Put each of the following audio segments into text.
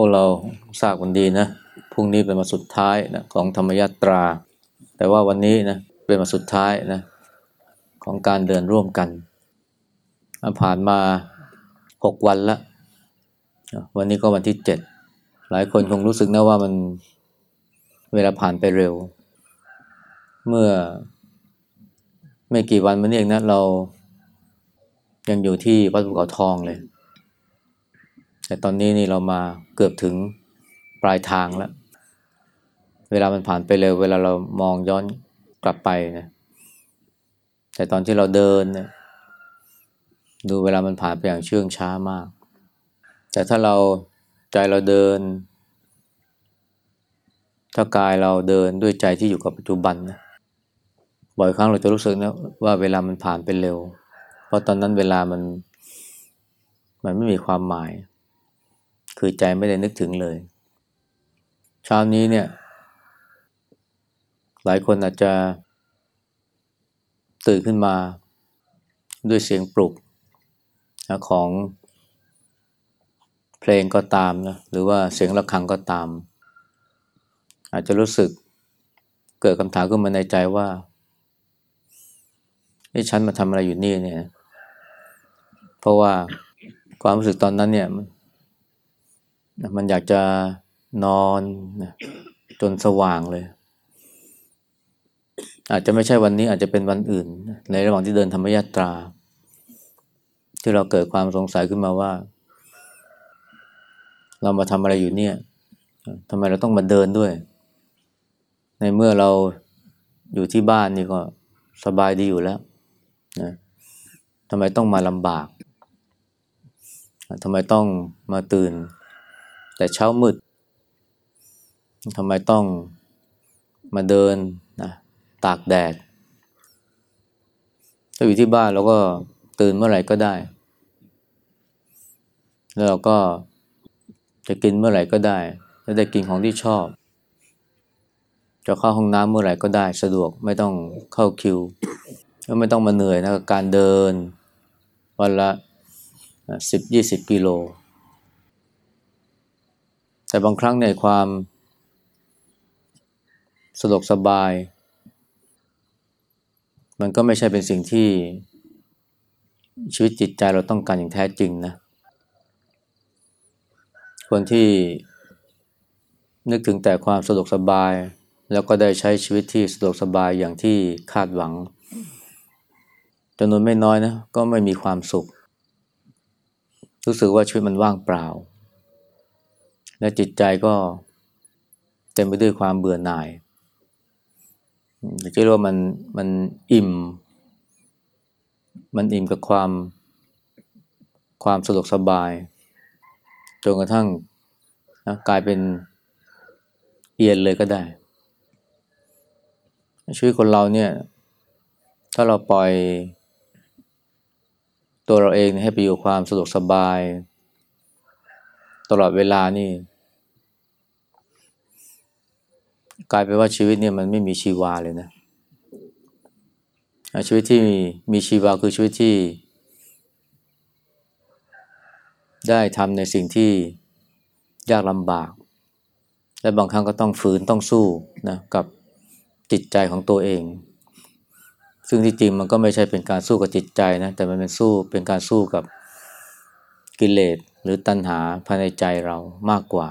วกเราทราบกันดีนะ พรุ่งนี้เป็นวันสุดท้ายนะของธรรมยาตรา แต่ว่าวันนี้นะเป็นวันสุดท้ายนะของการเดินร่วมกัน ผ่านมาหกวันละ วันนี้ก็วันที่เจ็ดหลายคนคงรู้สึกนะว่ามันเวลาผ่านไปเร็ว เมื่อไม่กี่วันมานี้เองนะเรายังอยู่ที่วัดภูเขาทองเลย แต่ตอนนี้นี่เรามาเกือบถึงปลายทางแล้ว เวลามันผ่านไปเร็ว เวลาเรามองย้อนกลับไปนะ แต่ตอนที่เราเดินเนี่ยดูเวลามันผ่านไปอย่างเชื่องช้ามาก แต่ถ้าเราใจเราเดิน ถ้ากายเราเดินด้วยใจที่อยู่กับปัจจุบันนะบ่อยครั้งเราจะรู้สึกนะว่าเวลามันผ่านไปเร็ว เพราะตอนนั้นเวลามัน มันไม่มีความหมาย คือใจไม่ได้นึกถึงเลย เช้านี้เนี่ย หลายคนอาจจะ ตื่นขึ้นมา ด้วยเสียงปลุกของเพลงก็ตามนะหรือว่าเสียงะระฆังก็ตาม อาจจะรู้สึกเกิดคำถามขึ้นมาในใจว่าไอ้ฉันมาทำอะไรอยู่นี่เนี่ย เพราะว่าความรู้สึกตอนนั้นเนี่ย มันอยากจะนอนนะจนสว่างเลย อาจจะไม่ใช่วันนี้อาจจะเป็นวันอื่น ในระหว่างที่เดินธรรมยาตรา ที่เราเกิดความสงสัยขึ้นมาว่า เรามาทำอะไรอยู่เนี่ยทำไมเราต้องมาเดินด้วย ในเมื่อเราอยู่ที่บ้านนี่ก็สบายดีอยู่แล้วนะทำไมต้องมาลำบากทำไมต้องมาตื่น แต่เช้ามืดทำไมต้องมาเดินนะตากแดด ถ้าอยู่ที่บ้านเราก็ตื่นเมื่อไหร่ก็ได้ แล้วเราก็จะกินเมื่อไหร่ก็ได้จะได้กินของที่ชอบ จะเข้าห้องน้ำเมื่อไหร่ก็ได้สะดวกไม่ต้องเข้าคิวแล้วไม่ต้องมาเหนื่อยนะกับการเดิน วันละสิบยี่สิบกิโล แต่บางครั้งในความสะดวกสบาย มันก็ไม่ใช่เป็นสิ่งที่ชีวิตจิตใจเราต้องการอย่างแท้จริงนะ คนที่นึกถึงแต่ความสะดวกสบาย แล้วก็ได้ใช้ชีวิตที่สะดวกสบายอย่างที่คาดหวังจำนวนไม่น้อยนะก็ไม่มีความสุข รู้สึกว่าชีวิตมันว่างเปล่า และจิตใจก็เต็มไปด้วยความเบื่อหน่ายจะเรียกว่ามันมันอิ่ม มันอิ่มกับความความสะดวกสบายจนกระทั่งนะกลายเป็นเอียนเลยก็ได้ ชีวิตคนเราเนี่ย ถ้าเราปล่อยตัวเราเองให้ไปอยู่ความสะดวกสบาย ตลอดเวลานี่ กลายเป็นว่าชีวิตเนี่ยมันไม่มีชีวาเลยนะชีวิตที่มีชีวาคือชีวิตที่ ได้ทำในสิ่งที่ยากลำบาก และบางครั้งก็ต้องฝืนต้องสู้นะกับจิตใจของตัวเอง ซึ่งที่จริงมันก็ไม่ใช่เป็นการสู้กับจิตใจนะแต่มันเป็นสู้เป็นการสู้กับกิเลสหรือตัณหาภายในใจเรามากกว่า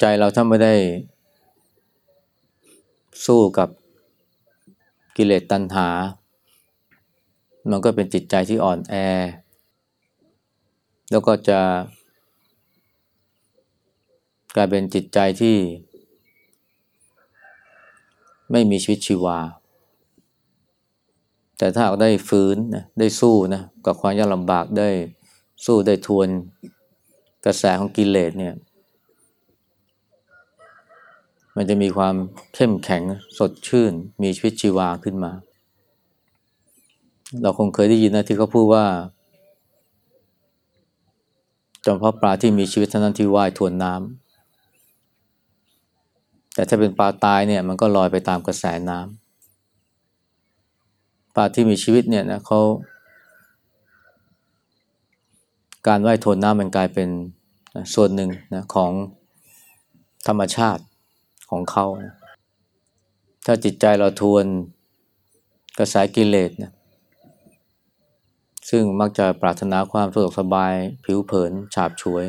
ใจเราถ้าไม่ได้ สู้กับกิเลสตัณหา มันก็เป็นจิตใจที่อ่อนแอ แล้วก็จะ กลายเป็นจิตใจที่ ไม่มีชีวิตชีวา แต่ถ้าได้ฟื้นนะได้สู้นะกับความยากลำบากได้สู้ได้ทวนกระแสของกิเลสเนี่ย มันจะมีความเข้มแข็งสดชื่น มีชีวิตชีวาขึ้นมา เราคงเคยได้ยินนะที่เขาพูดว่าจอมพ่อปลาที่มีชีวิตเท่านั้นที่ว่ายทวนน้ำแต่ถ้าเป็นปลาตายเนี่ยมันก็ลอยไปตามกระแสน้ำปลาที่มีชีวิตเนี่ยนะเขาการว่ายทวนน้ำมันกลายเป็นส่วนหนึ่งนะของธรรมชาติ ของเขา ถ้าจิตใจเราทวนกระแสกิเลสนะซึ่งมักจะปรารถนาความสะดวกสบายผิวเผินฉาบฉวย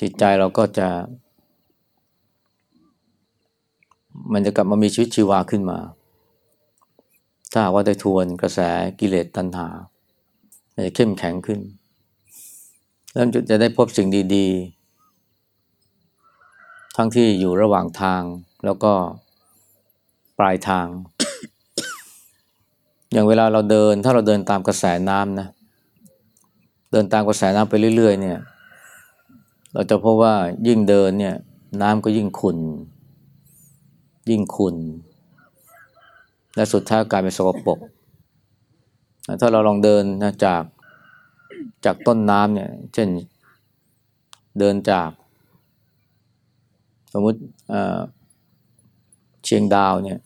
จิตใจเราก็จะ มันจะกลับมามีชีวิตชีวาขึ้นมา ถ้าว่าได้ทวนกระแสกิเลสตัณหา มันจะเข้มแข็งขึ้นแล้วจะได้พบสิ่งดีๆ ทั้งที่อยู่ระหว่างทางแล้วก็ปลายทาง อย่างเวลาเราเดินถ้าเราเดินตามกระแสน้ำนะเดินตามกระแสน้ำไปเรื่อย ๆ เนี่ย เราจะพบว่ายิ่งเดินเนี่ย น้ำก็ยิ่งขุนยิ่งขุนและสุดท้ายกลายเป็นสกปรกถ้าเราลองเดินนะจากจากต้นน้ำเนี่ย เช่นเดินจาก มมติเชียงดาวเนี่ย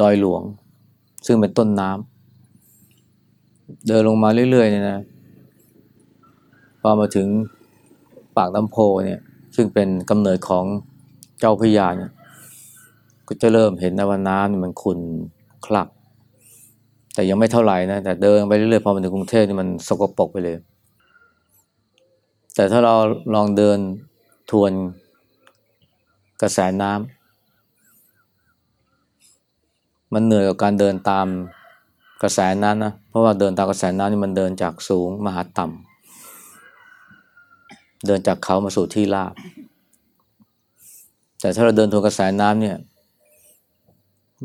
ดอยหลวง ซึ่งเป็นต้นน้ำเดินลงมาเรื่อยๆเนี่ยนะพอมาถึงปากน้ำโพเนี่ยซึ่งเป็นกำเนิดของเจ้าพยาเนี่ยก็จะเริ่มเห็นนะว่าน้ำมันขุ่นคลัก แต่ยังไม่เท่าไหร่นะแต่เดินไปเรื่อยๆพอมาถึงกรุงเทพนี่มันสกปรกไปเลย แต่ถ้าเราลองเดินทวน กระแสน้ำมันเหนื่อยกับการเดินตามกระแสนั้นนะเพราะว่าเดินตามกระแสน้ำนี่มันเดินจากสูงมาหาต่ำเดินจากเขามาสู่ที่ราบ แต่ถ้าเราเดินทวนกระแสน้ำเนี่ย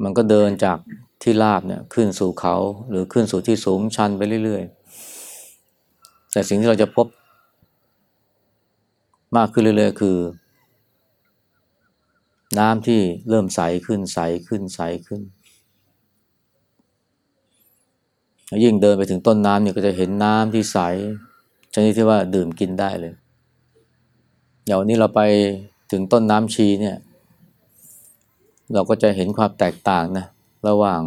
มันก็เดินจากที่ราบเนี่ยขึ้นสู่เขาหรือขึ้นสู่ที่สูงชันไปเรื่อยๆ แต่สิ่งที่เราจะพบมากขึ้นเรื่อยๆ คือ น้ำที่เริ่มใสขึ้นใสขึ้นใสขึ้น ยิ่งเดินไปถึงต้นน้ำเนี่ยก็จะเห็นน้ำที่ใสชนิดที่ว่าดื่มกินได้เลยอย่างวันนี้เราไปถึงต้นน้ำชีเนี่ย เราก็จะเห็นความแตกต่างนะระหว่าง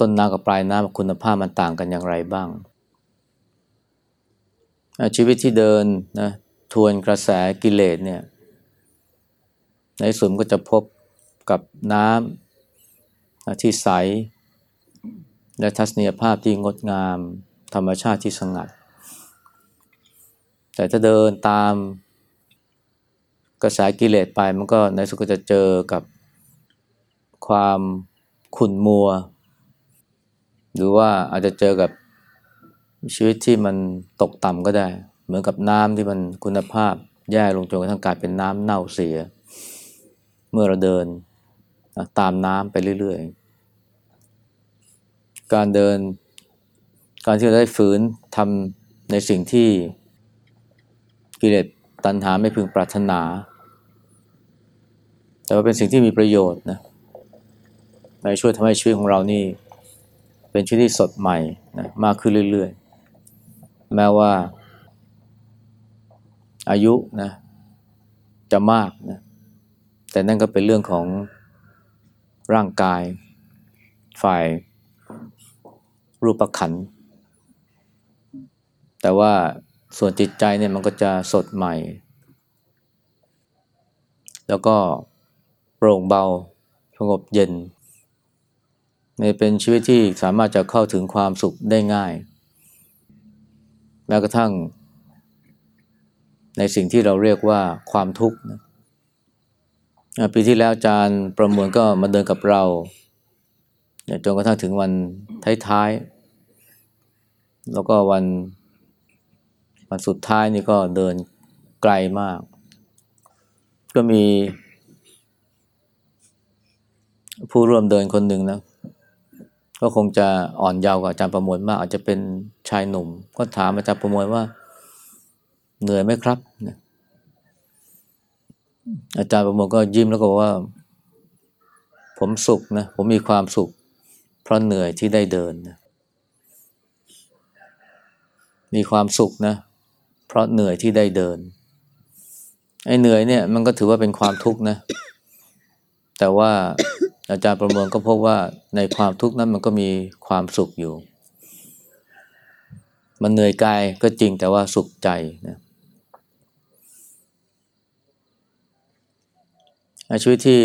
ต้นน้ำกับปลายน้ำคุณภาพมันต่างกันอย่างไรบ้าง ชีวิตที่เดินนะทวนกระแสกิเลสเนี่ย ในสุดก็จะพบกับน้ำที่ใส และทัศนียภาพที่งดงาม ธรรมชาติที่สงัด แต่ถ้าเดินตามกระแสกิเลสไปมันก็ในสุดก็จะเจอกับความขุ่นมัว หรือว่าอาจจะเจอกับชีวิตที่มันตกต่ำก็ได้ เหมือนกับน้ำที่มันคุณภาพแย่ลงจนกระทั่งกลายเป็นน้ำเน่าเสีย เมื่อเราเดินตามน้ำไปเรื่อยๆ การเดิน การที่เราได้ฝืนทำในสิ่งที่กิเลสตัณหาไม่พึงปรารถนา แต่ว่าเป็นสิ่งที่มีประโยชน์นะในช่วยทำให้ชีวิตของเรานี่ เป็นชีวิตที่สดใหม่นะมากขึ้นเรื่อยๆ แม้ว่า อายุนะจะมากนะ แต่นั่นก็เป็นเรื่องของร่างกาย ฝ่ายรูปขัน แต่ว่าส่วนจิตใจเนี่ยมันก็จะสดใหม่ แล้วก็โปร่งเบาสงบเย็นเป็นชีวิตที่สามารถจะเข้าถึงความสุขได้ง่าย แม้กระทั่ง ในสิ่งที่เราเรียกว่าความทุกข์นะ ปีที่แล้วอาจารย์ประมวลก็มาเดินกับเราจนกระทั่งถึงวันท้ายๆ แล้วก็วันวันสุดท้ายนี่ก็เดินไกลมาก ก็มีผู้ร่วมเดินคนหนึ่งนะ ก็คงจะอ่อนเยาว์กว่าอาจารย์ประมวลมาก อาจจะเป็นชายหนุ่ม ก็ถามอาจารย์ประมวลว่าเหนื่อยไหมครับ อาจารย์ประมวลก็ยิ้มแล้วก็บอกว่า ผมสุขนะ ผมมีความสุข เพราะเหนื่อยที่ได้เดินนะมีความสุขนะ เพราะเหนื่อยที่ได้เดิน ไอ้เหนื่อยเนี่ย มันก็ถือว่าเป็นความทุกข์นะ แต่ว่าอาจารย์ประเมินก็พบว่าในความทุกข์นั้นมันก็มีความสุขอยู่มมันเหนื่อยกายก็จริงแต่ว่าสุขใจนะ ชีวิตที่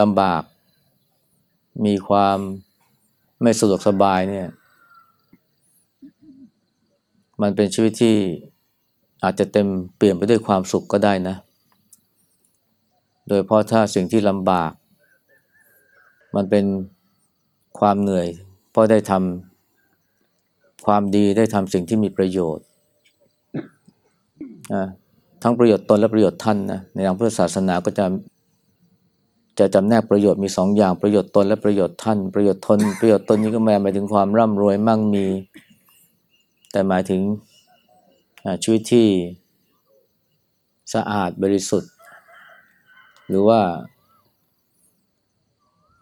ลำบาก มีความไม่สะดวกสบายเนี่ย มันเป็นชีวิตที่อาจจะเต็มเปลี่ยนไปด้วยความสุขก็ได้นะ โดยเพราะถ้าสิ่งที่ลำบาก มันเป็นความเหนื่อย เพราะได้ทำความดีได้ทำสิ่งที่มีประโยชน์ทั้งประโยชน์ตนและประโยชน์ท่านนะในทางพุทธศาสนาก็จะ จะจำแนกประโยชน์มีสองอย่างประโยชน์ตนและประโยชน์ท่านประโยชน์ตนประโยชน์ตนนี้ก็หมายถึงความร่ำรวยมั่งมี แต่หมายถึงชีวิตที่สะอาดบริสุทธิ์ หรือว่า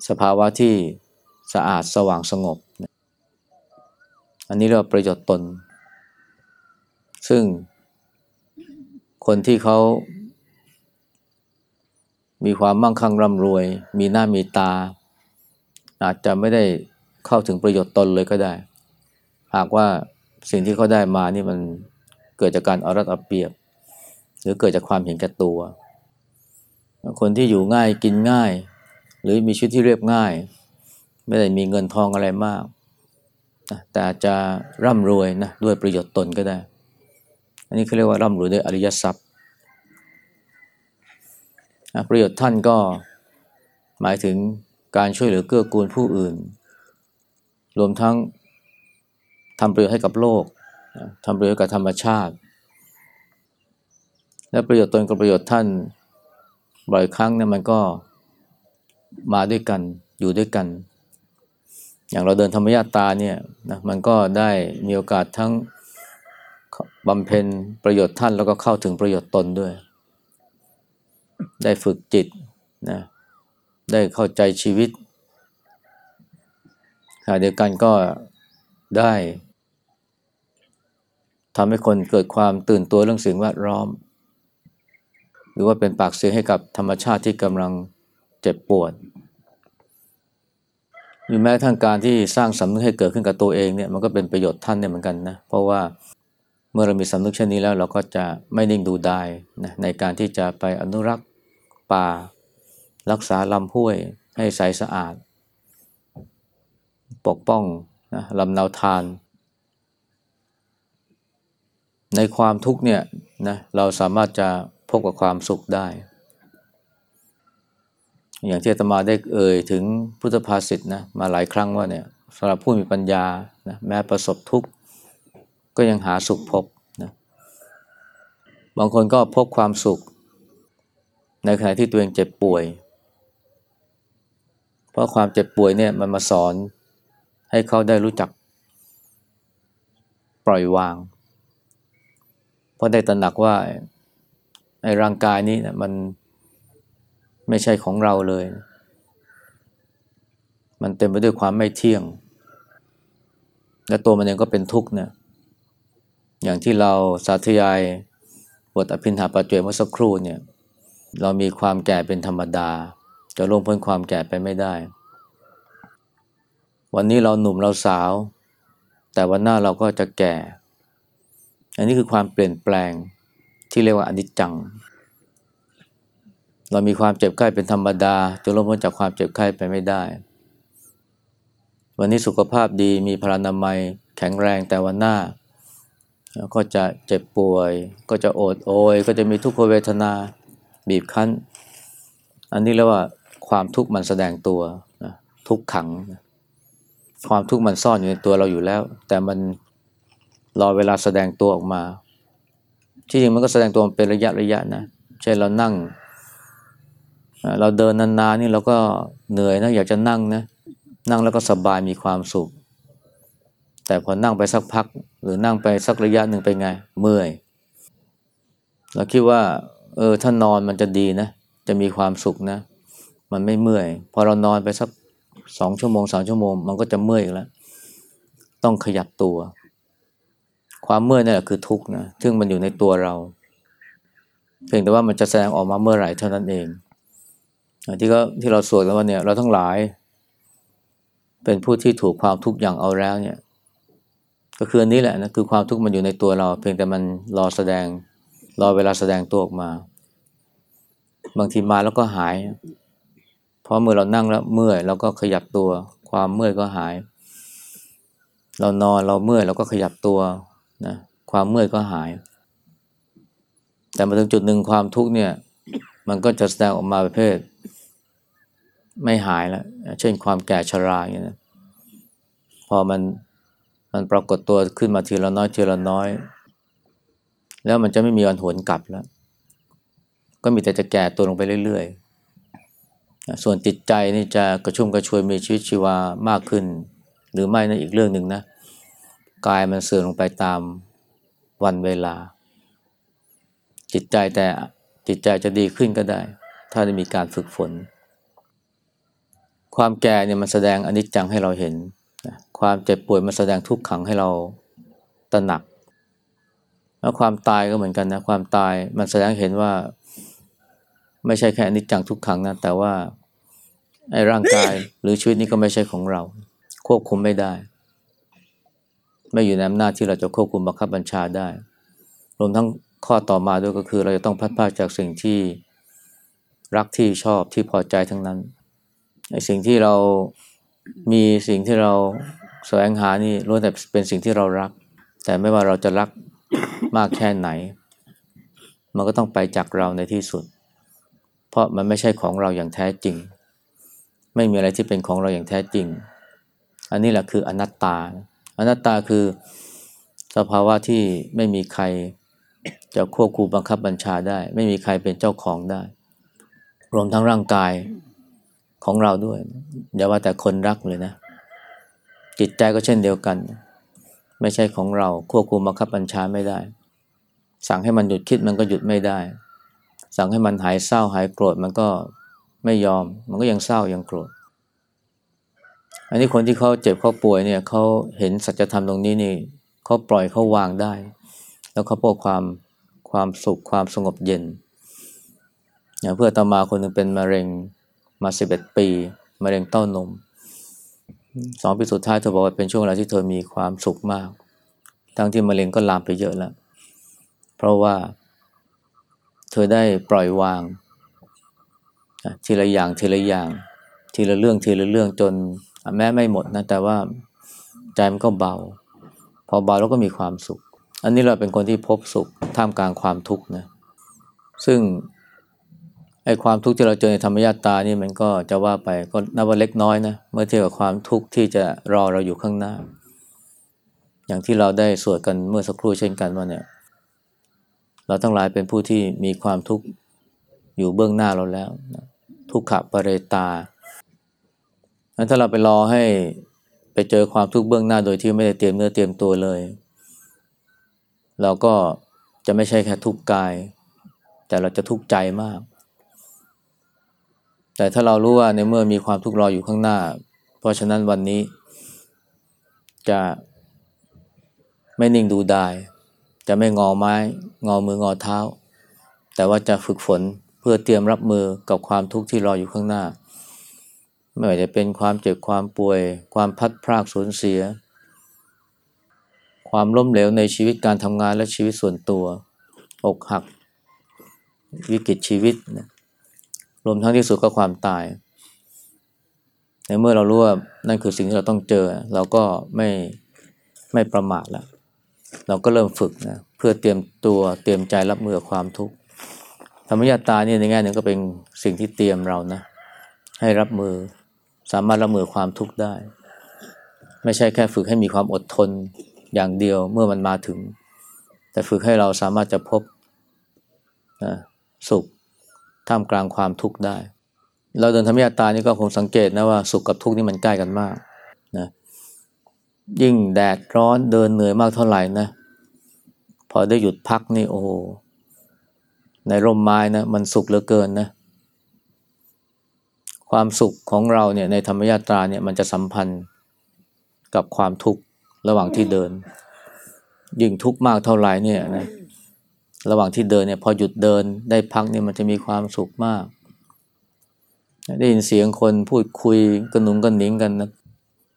สภาวะที่สะอาดสว่างสงบ อันนี้เรียกว่าประโยชน์ตน ซึ่งคนที่เขา มีความมั่งคั่งร่ำรวย มีหน้ามีตา อาจจะไม่ได้เข้าถึงประโยชน์ตนเลยก็ได้ หากว่าสิ่งที่เขาได้มานี่มันเกิดจากการเอารัดเอาเปรียบ หรือเกิดจากความเห็นแก่ตัว คนที่อยู่ง่ายกินง่าย หรือมีชีวิตที่เรียบง่าย ไม่ได้มีเงินทองอะไรมาก แต่อาจจะร่ำรวยนะด้วยประโยชน์ตนก็ได้ อันนี้เขาเรียกว่าร่ำรวยด้วยอริยทรัพย์ ประโยชน์ท่านก็หมายถึงการช่วยเหลือเกื้อกูลผู้อื่น รวมทั้งทำประโยชน์ให้กับโลกทำประโยชน์กับธรรมชาติ และประโยชน์ตนกับประโยชน์ท่านบ่อยครั้งเนี่ยมันก็มาด้วยกันอยู่ด้วยกัน อย่างเราเดินธรรมญาตาเนี่ยนะมันก็ได้มีโอกาสทั้งบำเพ็ญประโยชน์ท่านแล้วก็เข้าถึงประโยชน์ตนด้วย ได้ฝึกจิตนะได้เข้าใจชีวิตขณะเดียวกันก็ได้ทำให้คนเกิดความตื่นตัวเรื่องสิ่งแวดล้อม หรือว่าเป็นปากเสียงให้กับธรรมชาติที่กำลังเจ็บปวดหรือแม้ทั้งการที่สร้างสำนึกให้เกิดขึ้นกับตัวเองเนี่ยมันก็เป็นประโยชน์ท่านเนี่ยเหมือนกันนะ เพราะว่า มื่อเรามีสำนึกเช่นนี้แล้วเราก็จะไม่นิ่งดูดายนะในการที่จะไปอนุรักษ์ป่า รักษาลำห้วยให้ใสสะอาด ปกป้องนะลำนาวทาน ในความทุกเนี่ยนะเราสามารถจะพบกับความสุขได้ อย่างที่ตมาได้เอ่ยถึงพุทธภาษิตนะมาหลายครั้งว่าเนี่ยสำหรับผู้มีปัญญานะแม้ประสบทุกข์ ก็ยังหาสุขพบนะบางคนก็พบความสุข ในขณะที่ตัวเองเจ็บป่วย เพราะความเจ็บป่วยเนี่ยมันมาสอนให้เขาได้รู้จัก ปล่อยวาง เพราะได้ตระหนักว่าไอ้ร่างกายนี้นะมันไม่ใช่ของเราเลย มันเต็มไปด้วยความไม่เที่ยง และตัวมันเองก็เป็นทุกข์เนี่ย อย่างที่เราสาธยายบทอภินหาปัจเจเมื่อสักครู่เนี่ยเรามีความแก่เป็นธรรมดา จะล่วงพ้นความแก่ไปไม่ได้ วันนี้เราหนุ่มเราสาว แต่วันหน้าเราก็จะแก่ อันนี้คือความเปลี่ยนแปลงที่เรียกว่าอนิจจัง เรามีความเจ็บไข้เป็นธรรมดา จะล่วงพ้นจากความเจ็บไข้ไปไม่ได้ วันนี้สุขภาพดีมีพลานามัยแข็งแรงแต่วันหน้า ก็จะเจ็บป่วย ก็จะโอดโอย ก็จะมีทุกขเวทนาบีบคั้น อันนี้เรียกว่าความทุกข์มันแสดงตัวนะทุกขังนะความทุกข์มันซ่อนอยู่ในตัวเราอยู่แล้ว แต่มันรอเวลาแสดงตัวออกมา ที่จริงมันก็แสดงตัวเป็นระยะระยะนะเช่นเรานั่ง เราเดินนานๆนี่เราก็เหนื่อยนะอยากจะนั่งนะนั่งแล้วก็สบายมีความสุข แต่พอนั่งไปสักพัก หรือนั่งไปสักระยะหนึ่งไปไง เมื่อยเราคิดว่า เออถ้านอนมันจะดีนะ จะมีความสุขนะ มันไม่เมื่อย พอเรานอนไปสักสองชั่วโมงสามชั่วโมง มันก็จะเมื่อยแล้ว ต้องขยับตัว ความเมื่อยนี่แหละคือทุกข์นะซึ่งมันอยู่ในตัวเรา เพียงแต่ว่ามันจะแสดงออกมาเมื่อไหร่เท่านั้นเองที่ก็ที่เราสวดแล้วว่าเนี่ยเราทั้งหลาย เป็นผู้ที่ถูกความทุกข์อย่างเอาแล้วเนี่ย ก็คืออันนี้แหละนะคือความทุกข์มันอยู่ในตัวเรา เพียงแต่มันรอแสดงรอเวลาแสดงตัวออกมา บางทีมาแล้วก็หาย เพราะเมื่อเรานั่งแล้วเมื่อยเราก็ขยับตัว ความเมื่อยก็หาย เรานอนเราเมื่อยเราก็ขยับตัวนะความเมื่อยก็หาย แต่มาถึงจุดหนึ่งความทุกข์เนี่ย มันก็จะแสดงออกมาประเภท ไม่หายแล้วเช่นความแก่ชราอย่างนี้นะพอมัน มันปรากฏตัวขึ้นมาทีละน้อยทีละน้อย แล้วมันจะไม่มีวันหวนกลับแล้ว ก็มีแต่จะแก่ตัวลงไปเรื่อยๆ ส่วนจิตใจนี่จะกระชุ่มกระชวยมีชีวิตชีวามากขึ้น หรือไม่นะอีกเรื่องหนึ่งนะ กายมันเสื่อมลงไปตามวันเวลา จิตใจแต่จิตใจจะดีขึ้นก็ได้ ถ้าได้มีการฝึกฝน ความแก่เนี่ยมันแสดงอนิจจังให้เราเห็น ความเจ็บป่วยมันแสดงทุกขังให้เราตระหนัก แล้วความตายก็เหมือนกันนะความตายมันแสดงเห็นว่า ไม่ใช่แค่อนิจจังทุกขังนะแต่ว่าไอ้ร่างกายหรือชีวิตนี้ก็ไม่ใช่ของเรา ควบคุมไม่ได้ ไม่อยู่ในอำนาจที่เราจะควบคุมบังคับบัญชาได้รวมทั้งข้อต่อมาด้วยก็คือ เราจะต้องพัดพาจากสิ่งที่รักที่ชอบที่พอใจทั้งนั้นไอ้สิ่งที่เรา มีสิ่งที่เราแสวงหานี่ล้วนแต่เป็นสิ่งที่เรารัก แต่ไม่ว่าเราจะรักมากแค่ไหน มันก็ต้องไปจากเราในที่สุด เพราะมันไม่ใช่ของเราอย่างแท้จริง ไม่มีอะไรที่เป็นของเราอย่างแท้จริง อันนี้แหละคืออนัตตา อนัตตาคือสภาวะที่ไม่มีใครจะควบคุมบังคับบัญชาได้ ไม่มีใครเป็นเจ้าของได้ รวมทั้งร่างกาย ของเราด้วย อย่าว่าแต่คนรักเลยนะ จิตใจก็เช่นเดียวกัน ไม่ใช่ของเราควบคุมบังคับบัญชาไม่ได้ สั่งให้มันหยุดคิดมันก็หยุดไม่ได้ สั่งให้มันหายเศร้าหายโกรธมันก็ไม่ยอม มันก็ยังเศร้ายังโกรธ อันนี้คนที่เขาเจ็บเขาป่วยเนี่ยเขาเห็นสัจธรรมตรงนี้นี่เขาปล่อยเขาวางได้ แล้วเขาพบความความสุขความสงบเย็นอย่างเพื่อตมาคนหนึ่งเป็นมะเร็ง มาสิบเอ็ดปีมะเร็งเต้านมสองปีสุดท้ายเธอบอกว่าเป็นช่วงเวลาที่เธอมีความสุขมาก ทั้งที่มะเร็งก็ลามไปเยอะแล้ว เพราะว่า เธอได้ปล่อยวางทีละอย่างทีละอย่าง ทีละเรื่องทีละเรื่องจนแม้ไม่หมดนะแต่ว่าใจมันก็เบา พอเบาแล้วก็มีความสุข อันนี้เราเป็นคนที่พบสุขท่ามกลางความทุกข์นะซึ่ง ไอ้ความทุกข์ที่เราเจอในธรรมญาตานี่มันก็จะว่าไปก็นับว่าเล็กน้อยนะเมื่อเทียบกับความทุกข์ที่จะรอเราอยู่ข้างหน้า อย่างที่เราได้สวดกันเมื่อสักครู่เช่นกันว่าเนี่ย เราทั้งหลายเป็นผู้ที่มีความทุกข์อยู่เบื้องหน้าเราแล้ว ทุกขะปะเรตาถ้าเราไปรอให้ไปเจอความทุกข์เบื้องหน้าโดยที่ไม่ได้เตรียมเนื้อเตรียมตัวเลย เราก็จะไม่ใช่แค่ทุกข์กาย แต่เราจะทุกข์ใจมาก แต่ถ้าเรารู้ว่าในเมื่อมีความทุกข์รออยู่ข้างหน้า เพราะฉะนั้นวันนี้ จะไม่นิ่งดูได้จะไม่งอไม้ งอมืองอเท้า แต่ว่าจะฝึกฝนเพื่อเตรียมรับมือกับความทุกข์ที่รออยู่ข้างหน้า ไม่ว่าจะเป็นความเจ็บความป่วย ความพัดพรากสูญเสีย ความล้มเหลวในชีวิตการทำงานและชีวิตส่วนตัว อกหัก วิกฤตชีวิตนะ รวมทั้งที่สุดก็ความตายในเมื่อเรารู้ว่านั่นคือสิ่งที่เราต้องเจอ เราก็ไม่ไม่ประมาทแล้วเราก็เริ่มฝึกนะเพื่อเตรียมตัวเตรียมใจรับมือความทุกข์ธรรมยาตาเนี่ยในแง่หนึ่งก็เป็นสิ่งที่เตรียมเรานะให้รับมือสามารถรับมือความทุกข์ได้ ไม่ใช่แค่ฝึกให้มีความอดทนอย่างเดียวเมื่อมันมาถึง แต่ฝึกให้เราสามารถจะพบนะสุข ท่ามกลางความทุกข์ได้ เราเดินธรรมยาตานี่ก็คงสังเกตนะว่าสุขกับทุกข์นี่มันใกล้กันมากนะยิ่งแดดร้อนเดินเหนื่อยมากเท่าไหร่นะ พอได้หยุดพักนี่โอ้โหในร่มไม้นะมันสุขเหลือเกินนะ ความสุขของเราเนี่ยในธรรมยาตราเนี่ยมันจะสัมพันธ์กับความทุกข์ระหว่างที่เดิน ยิ่งทุกข์มากเท่าไหร่เนี่ยนะ ระหว่างที่เดินเนี่ยพอหยุดเดินได้พักเนี่ยมันจะมีความสุขมาก ได้ยินเสียงคนพูดคุยกระหนุงกระหนิงกันนะ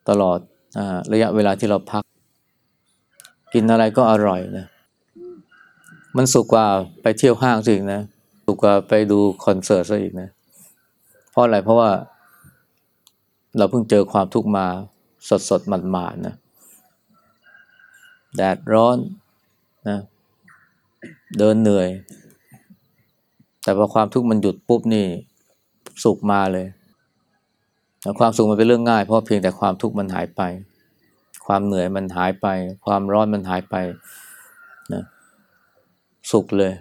ตลอดอระยะเวลาที่เราพัก กินอะไรก็อร่อยนะมันสุขกว่าไปเที่ยวห้างสินะสุขกว่าไปดูคอนเสิร์ตซะอีกนะเพราะอะไรเพราะว่า เราเพิ่งเจอความทุกข์มาสดสดหมาดหมานะแดดร้อนนะ เดินเหนื่อย แต่พอความทุกข์มันหยุดปุ๊บนี่สุขมาเลยความสุขมันเป็นเรื่องง่าย เพราะเพียงแต่ความทุกข์มันหายไป ความเหนื่อยมันหายไป ความร้อนมันหายไปนะสุขเลย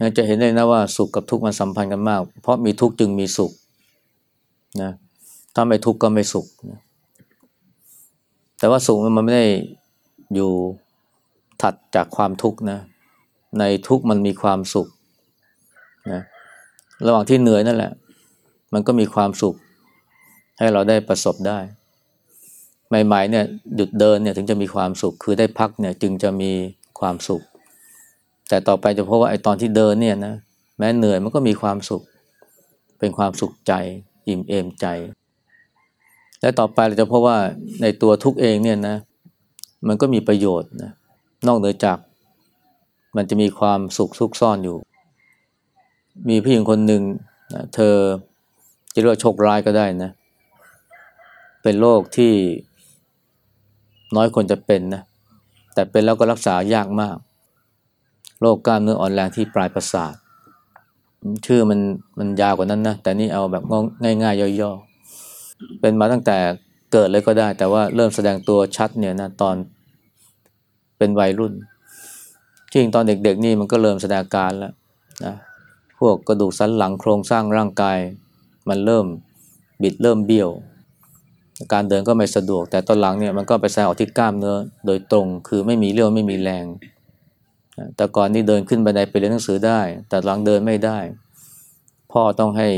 นะจะเห็นได้นะว่าสุขกับทุกข์มันสัมพันธ์กันมาก เพราะมีทุกข์จึงมีสุขนะถ้าไม่ทุกข์ก็ไม่สุขนะแต่ว่าสุขมันไม่ได้อยู่ ถัดจากความทุกข์นะ ในทุกข์มันมีความสุขนะระหว่างที่เหนื่อยนั่นแหละ มันก็มีความสุข ให้เราได้ประสบได้ใหม่ๆเนี่ยหยุดเดินเนี่ยถึงจะมีความสุข คือได้พักเนี่ยจึงจะมีความสุข แต่ต่อไปจะพบว่าไอ้ตอนที่เดินเนี่ยนะแม้เหนื่อยมันก็มีความสุข เป็นความสุขใจ อิ่มเอมใจ และต่อไปเราจะพบว่าในตัวทุกเองเนี่ยนะมันก็มีประโยชน์นะ นอกเหนือจาก มันจะมีความสุขซุกซ่อนอยู่ มีผู้หญิงคนหนึ่งนะเธอจะเรียกว่าโชคร้ายก็ได้นะ เป็นโรคที่น้อยคนจะเป็นนะ แต่เป็นแล้วก็รักษายากมาก โรคกล้ามเนื้ออ่อนแรงที่ปลายประสาท ชื่อมันมันยาวกว่านั้นนะ แต่นี่เอาแบบง่ายๆย่อๆ เป็นมาตั้งแต่เกิดเลยก็ได้ แต่ว่าเริ่มแสดงตัวชัดเนี่ยนะตอน เป็นวัยรุ่นจริงตอนเด็กๆนี่มันก็เริ่มแสดงการแล้วนะพวกกระดูกสันหลังโครงสร้างร่างกาย มันเริ่มบิดเริ่มเบี้ยว การเดินก็ไม่สะดวก แต่ตอนหลังเนี่ยมันก็ไปแสดงออกที่กล้ามเนื้อโดยตรงคือไม่มีเรี่ยวไม่มีแรง แต่ก่อนนี่เดินขึ้นบันไดไปเรียนหนังสือได้ แต่หลังเดินไม่ได้ พ่อต้องให้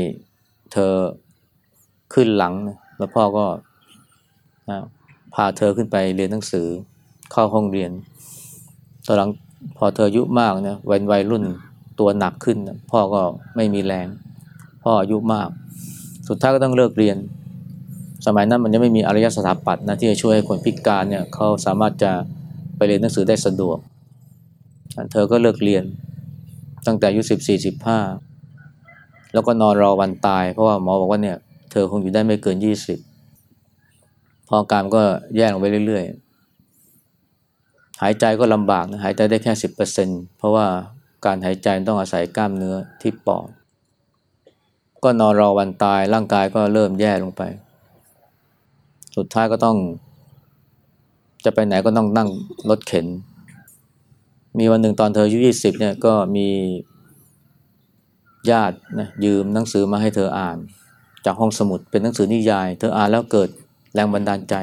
เธอขึ้นหลังแล้วพ่อก็พาเธอขึ้นไปเรียนหนังสือ เข้าห้องเรียน ตอนหลังพอเธออายุมากเนี่ยวัยวัยรุ่นตัวหนักขึ้น พ่อก็ไม่มีแรง พ่ออายุมาก สุดท้ายก็ต้องเลิกเรียน สมัยนั้นมันยังไม่มีอารยสถาปัตย์นะที่จะช่วยให้คนพิการเนี่ยเขาสามารถจะไปเรียนหนังสือได้สะดวก เธอก็เลิกเรียนตั้งแต่อายุสิบสี่สิบห้าแล้วก็นอนรอวันตาย เพราะว่าหมอบอกว่าเนี่ยเธอคงอยู่ได้ไม่เกินยี่สิบพอการก็แย่ลงไปเรื่อยๆ หายใจก็ลำบากนะหายใจได้แค่สิบเปอร์เซ็นเพราะว่าการหายใจต้องอาศัยกล้ามเนื้อที่ปอด ก็นอนรอวันตายร่างกายก็เริ่มแย่ลงไป สุดท้ายก็ต้อง จะไปไหนก็ต้องนั่งรถเข็น มีวันหนึ่งตอนเธออายุยี่สิบเนี่ยก็มีญาตินะยืมหนังสือมาให้เธออ่าน จากห้องสมุดเป็นหนังสือนิยาย เธออ่านแล้วเกิดแรงบันดาลใจ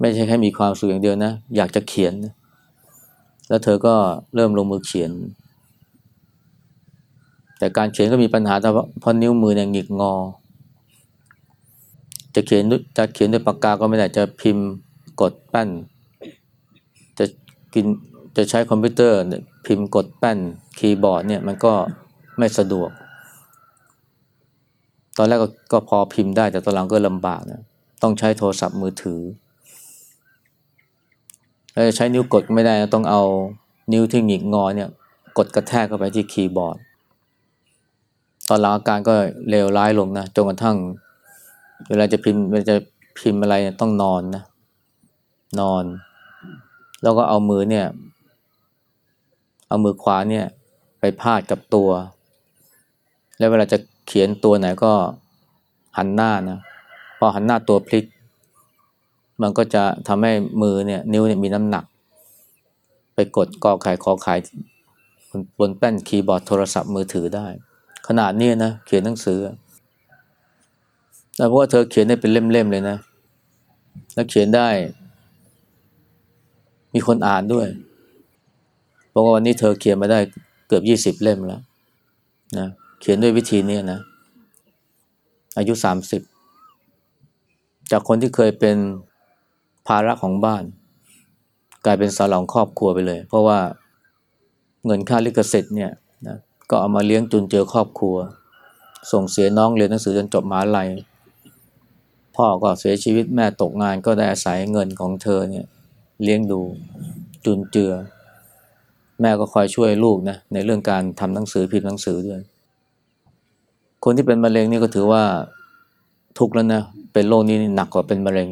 ไม่ใช่แค่มีความสุขอย่างเดียวนะ อยากจะเขียน แล้วเธอก็เริ่มลงมือเขียน แต่การเขียนก็มีปัญหาเพราะนิ้วมือเนี่ยหงิกงอ จะเขียนจะเขียนด้วยปากกาก็ไม่ได้จะพิมพ์กดแป้น จะกินจะใช้คอมพิวเตอร์พิมพ์กดแป้นคีย์บอร์ดเนี่ยมันก็ไม่สะดวก ตอนแรกก็ก็พอพิมพ์ได้แต่ตอนหลังก็ลำบากนะต้องใช้โทรศัพท์มือถือ แล้วใช้นิ้วกดไม่ได้ต้องเอานิ้วที่หงิกงอเนี่ยกดกระแทกเข้าไปที่คีย์บอร์ด ตอนหลังอาการก็เลวร้ายลงนะจนกระทั่ง เวลาจะพิมพ์เวลาจะพิมพ์อะไรต้องนอนนะนอน แล้วก็เอามือเนี่ย เอามือขวาเนี่ย ไปพาดกับตัว แล้วเวลาจะเขียนตัวไหนก็หันหน้านะพอหันหน้าตัวพลิก มันก็จะทำให้มือเนี่ยนิ้วเนี่ยมีน้ำหนัก ไปกดกอไข่คอไข่บนแป้นคีย์บอร์ดโทรศัพท์มือถือได้ ขนาดนี้นะเขียนหนังสือเพราะว่าเธอเขียนได้เป็นเล่มๆเลยนะ แล้วเขียนได้ มีคนอ่านด้วยเพราะว่าวันนี้เธอเขียนมาได้เกือบยี่สิบเล่มแล้วนะเขียนด้วยวิธีนี้นะ อายุสามสิบจากคนที่เคยเป็น ภาระของบ้าน กลายเป็นสาวหลองครอบครัวไปเลย เพราะว่าเงินค่าลิขสิทธิ์เนี่ยนะก็เอามาเลี้ยงจุนเจือครอบครัว ส่งเสียน้องเรียนหนังสือจนจบมหาลัยพ่อก็เสียชีวิตแม่ตกงานก็ได้อาศัยเงินของเธอเนี่ยเลี้ยงดูจุนเจือ แม่ก็คอยช่วยลูกนะในเรื่องการทำหนังสือพิมพ์หนังสือด้วย คนที่เป็นมะเร็งนี่ก็ถือว่าทุกข์แล้วนะเป็นโรคนี้หนักกว่าเป็นมะเร็ง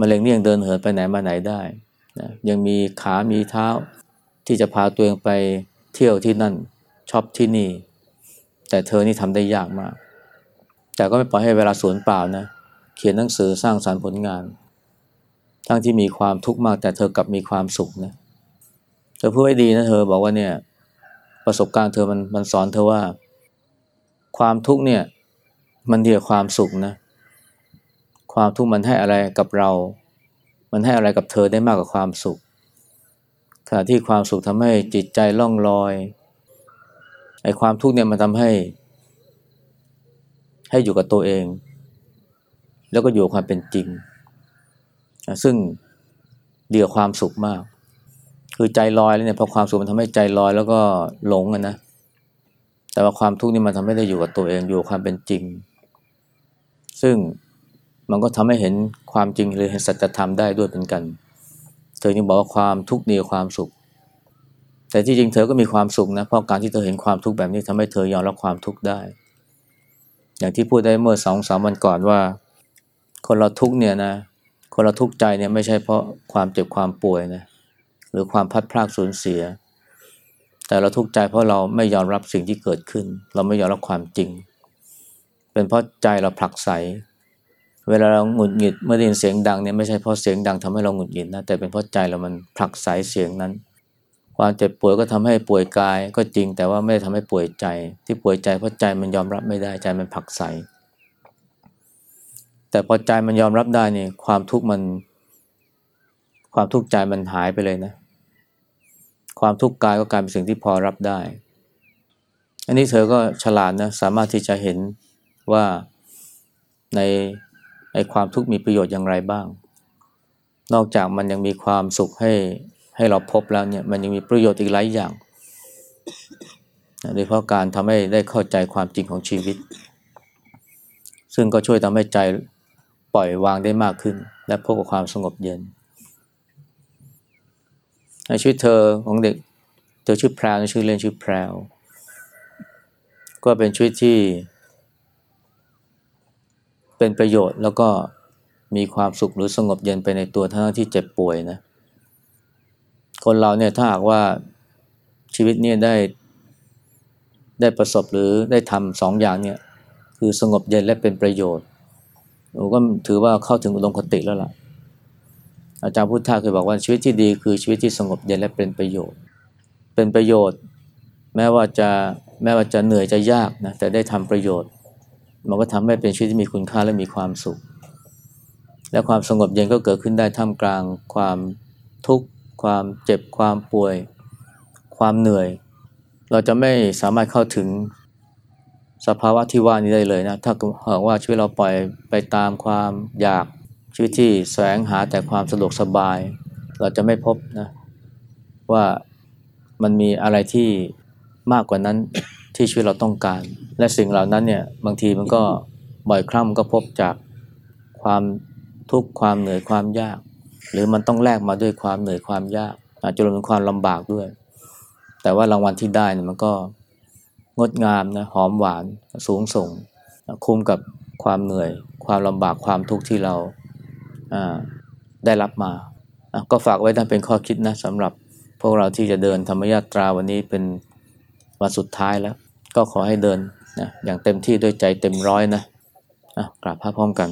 มะเร็งนี่ยังเดินเหินไปไหนมาไหนได้นะยังมีขามีเท้าที่จะพาตัวเองไปเที่ยวที่นั่นชอบที่นี่ แต่เธอนี่ทำได้ยากมาก แต่ก็ไม่ปล่อยให้เวลาสูญเปล่านะเขียนหนังสือสร้างสารรค์ผลงาน ทั้งที่มีความทุกข์มากแต่เธอกลับมีความสุขนะเธอพูดไว้ดีนะเธอบอกว่าเนี่ยประสบการณ์เธอมันมันสอนเธอว่า ความทุกข์เนี่ยมันเดีกว่าความสุขนะ ความทุกข์มันให้อะไรกับเรา มันให้อะไรกับเธอได้มากกว่าความสุขขณะที่ความสุขทำให้จิตใจล่องลอยไอ้ความทุกข์เนี่ยมันทำให้ ให้อยู่กับตัวเอง แล้วก็อยู่ความเป็นจริง ซึ่งเดีกว่าความสุขมาก คือใจลอยแล้วเนี่ยพอความสุขมันทำให้ใจลอยแล้วก็หลงอะนะ แต่ว่าความทุกข์นี่มันทำให้ได้อยู่กับตัวเองอยู่ความเป็นจริง ซึ่ง มันก็ทำให้เห็นความจริงหรือเห็นสัจธรรมได้ด้วยเป็นกัน เธอจึงบอกว่าความทุกข์ดีกว่าความสุข แต่ที่จริงเธอก็มีความสุขนะเพราะการที่เธอเห็นความทุกข์แบบนี้ทำให้เธอยอมรับความทุกข์ได้ อย่างที่พูดได้เมื่อสองสามวันก่อนว่า คนเราทุกข์เนี่ยนะคนเราทุกข์ใจเนี่ยไม่ใช่เพราะความเจ็บความป่วยนะหรือความพัดพลากสูญเสีย แต่เราทุกข์ใจเพราะเราไม่ยอมรับสิ่งที่เกิดขึ้น เราไม่ยอมรับความจริง เป็นเพราะใจเราผลักไส เวลาเราหงุดหงิดเมื่อได้ยินเสียงดังเนี่ยไม่ใช่เพราะเสียงดังทำให้เราหงุดหงิดนะแต่เป็นเพราะใจเรามันผลักไสเสียงนั้น ความเจ็บป่วยก็ทำให้ป่วยกายก็จริงแต่ว่าไม่ได้ทำให้ป่วยใจ ที่ป่วยใจเพราะใจมันยอมรับไม่ได้ใจมันผลักไสแต่พอใจมันยอมรับได้เนี่ยความทุกข์มัน ความทุกข์ใจมันหายไปเลยนะ ความทุกข์กายก็กลายเป็นสิ่งที่พอรับได้ อันนี้เธอก็ฉลาดนะสามารถที่จะเห็นว่าใน ไอ้ความทุกข์มีประโยชน์อย่างไรบ้าง นอกจากมันยังมีความสุขให้ให้เราพบแล้วเนี่ยมันยังมีประโยชน์อีกหลายอย่างโดยเฉพาะการทำให้ได้เข้าใจความจริงของชีวิต ซึ่งก็ช่วยทำให้ใจปล่อยวางได้มากขึ้น และพบกับความสงบเย็นในชีวิตเธอของเด็กเธอชื่อแพรวชื่อเล่นชื่อแพรวก็เป็นชีวิตที่ เป็นประโยชน์แล้วก็มีความสุขหรือสงบเย็นไปในตัวทั้งที่เจ็บป่วยนะคนเราเนี่ยถ้าหากว่าชีวิตเนี่ยได้ได้ประสบหรือได้ทำสองอย่างเนี่ยคือสงบเย็นและเป็นประโยชน์เราก็ถือว่าเข้าถึงอุดมคติแล้วล่ะ อาจารย์พุทธาเคยบอกว่าชีวิตที่ดีคือชีวิตที่สงบเย็นและเป็นประโยชน์ เป็นประโยชน์ แม้ว่าจะแม้ว่าจะเหนื่อยจะยากนะแต่ได้ทำประโยชน์ มันก็ทำให้เป็นชีวิตที่มีคุณค่าและมีความสุข และความสงบเย็นก็เกิดขึ้นได้ท่ามกลางความทุกข์ความเจ็บความป่วย ความเหนื่อย เราจะไม่สามารถเข้าถึงสภาวะที่ว่านี้ได้เลยนะถ้าหากว่าชีวิตเราปล่อยไปตามความอยากชีวิตที่แสวงหาแต่ความสะดวกสบาย เราจะไม่พบนะว่ามันมีอะไรที่มากกว่านั้น ที่ชีวิตเราต้องการ และสิ่งเหล่านั้นเนี่ยบางทีมันก็บ่อยครั้งมันก็พบจากความทุกข์ความเหนื่อยความยาก หรือมันต้องแลกมาด้วยความเหนื่อยความยากอาจจะรวมถึงความลำบากด้วย แต่ว่ารางวัลที่ได้เนี่ยมันก็งดงามนะหอมหวานสูงส่ง คุ้มกับความเหนื่อย ความลำบากความทุกข์ที่เราได้รับมา ก็ฝากไว้นเป็นข้อคิดนะสำหรับพวกเราที่จะเดินธรรมยาตราวันนี้เป็นวันสุดท้ายแล้ว ก็ขอให้เดินนะอย่างเต็มที่ด้วยใจเต็มร้อยนะกราบพระพร้อมกัน